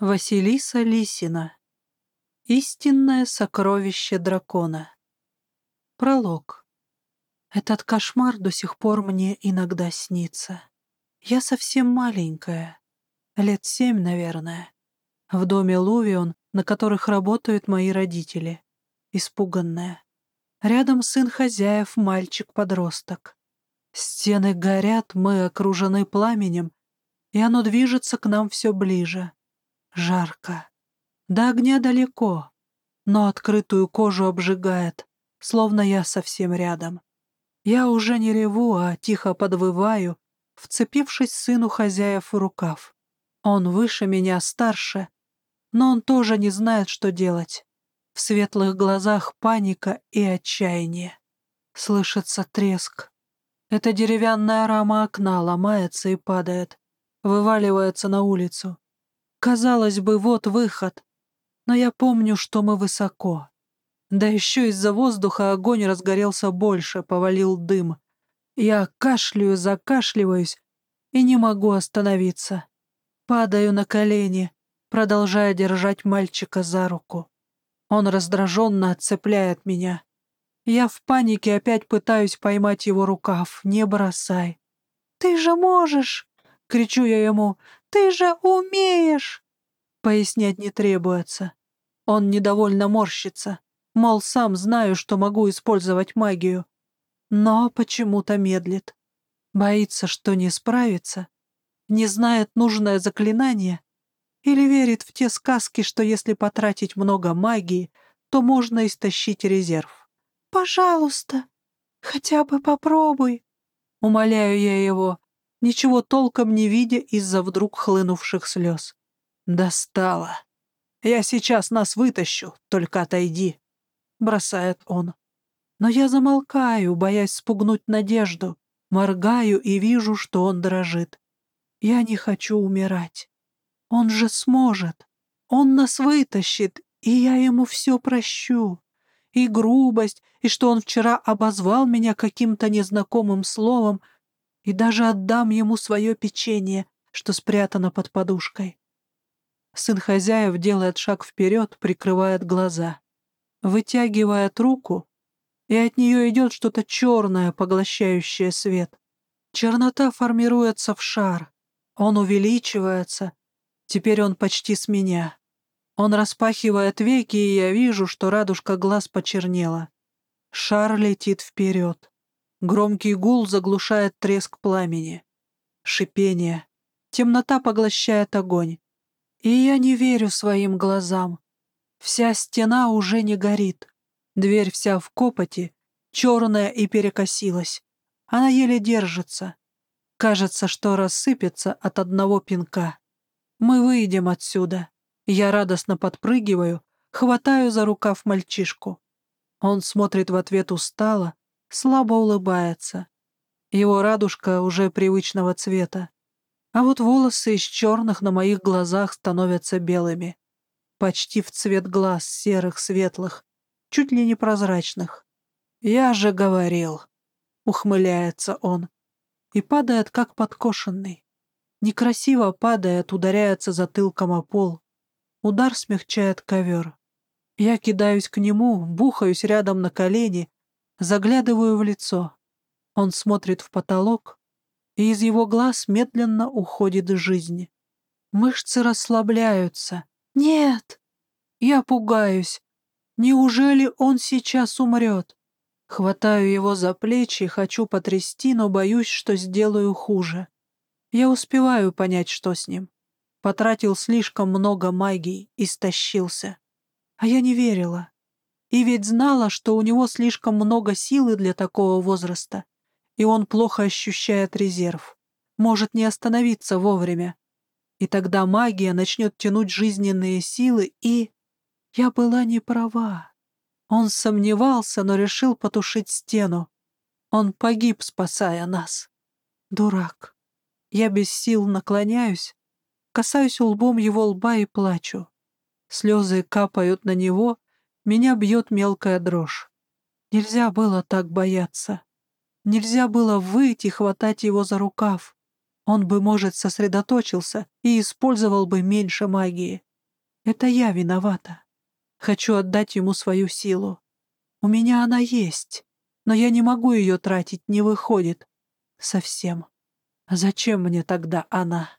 Василиса Лисина. Истинное сокровище дракона. Пролог. Этот кошмар до сих пор мне иногда снится. Я совсем маленькая, лет семь, наверное. В доме Лувион, на которых работают мои родители. Испуганная. Рядом сын хозяев, мальчик-подросток. Стены горят, мы окружены пламенем, и оно движется к нам все ближе. Жарко. До огня далеко, но открытую кожу обжигает, словно я совсем рядом. Я уже не реву, а тихо подвываю, вцепившись сыну хозяев в рукав. Он выше меня, старше, но он тоже не знает, что делать. В светлых глазах паника и отчаяние. Слышится треск. Эта деревянная рама окна ломается и падает, вываливается на улицу. Казалось бы, вот выход. Но я помню, что мы высоко. Да еще из-за воздуха огонь разгорелся больше, повалил дым. Я кашляю, закашливаюсь и не могу остановиться. Падаю на колени, продолжая держать мальчика за руку. Он раздраженно отцепляет меня. Я в панике опять пытаюсь поймать его рукав. «Не бросай!» «Ты же можешь!» — кричу я ему. Ты же умеешь!» Пояснять не требуется. Он недовольно морщится. Мол, сам знаю, что могу использовать магию. Но почему-то медлит. Боится, что не справится. Не знает нужное заклинание. Или верит в те сказки, что если потратить много магии, то можно истощить резерв. «Пожалуйста, хотя бы попробуй», — умоляю я его, ничего толком не видя из-за вдруг хлынувших слез. «Достала! Я сейчас нас вытащу, только отойди!» — бросает он. Но я замолкаю, боясь спугнуть надежду, моргаю и вижу, что он дрожит. Я не хочу умирать. Он же сможет. Он нас вытащит, и я ему все прощу. И грубость, и что он вчера обозвал меня каким-то незнакомым словом, и даже отдам ему свое печенье, что спрятано под подушкой. Сын хозяев делает шаг вперед, прикрывает глаза. Вытягивает руку, и от нее идет что-то черное, поглощающее свет. Чернота формируется в шар. Он увеличивается. Теперь он почти с меня. Он распахивает веки, и я вижу, что радужка глаз почернела. Шар летит вперед. Громкий гул заглушает треск пламени. Шипение. Темнота поглощает огонь. И я не верю своим глазам. Вся стена уже не горит. Дверь вся в копоти, черная и перекосилась. Она еле держится. Кажется, что рассыпется от одного пинка. Мы выйдем отсюда. Я радостно подпрыгиваю, хватаю за рукав мальчишку. Он смотрит в ответ устало, слабо улыбается. Его радужка уже привычного цвета. А вот волосы из черных на моих глазах становятся белыми. Почти в цвет глаз, серых, светлых, чуть ли не прозрачных. «Я же говорил», — ухмыляется он, и падает, как подкошенный. Некрасиво падает, ударяется затылком о пол. Удар смягчает ковер. Я кидаюсь к нему, бухаюсь рядом на колени, Заглядываю в лицо. Он смотрит в потолок, и из его глаз медленно уходит жизнь. Мышцы расслабляются. Нет! Я пугаюсь. Неужели он сейчас умрет? Хватаю его за плечи, хочу потрясти, но боюсь, что сделаю хуже. Я успеваю понять, что с ним. Потратил слишком много магии, истощился. А я не верила. И ведь знала, что у него слишком много силы для такого возраста, и он плохо ощущает резерв, может не остановиться вовремя. И тогда магия начнет тянуть жизненные силы, и... Я была не права. Он сомневался, но решил потушить стену. Он погиб, спасая нас. Дурак. Я без сил наклоняюсь, касаюсь лбом его лба и плачу. Слезы капают на него, меня бьет мелкая дрожь. Нельзя было так бояться. Нельзя было выйти хватать его за рукав. Он бы, может, сосредоточился и использовал бы меньше магии. Это я виновата. Хочу отдать ему свою силу. У меня она есть, но я не могу ее тратить, не выходит. Совсем. А зачем мне тогда она?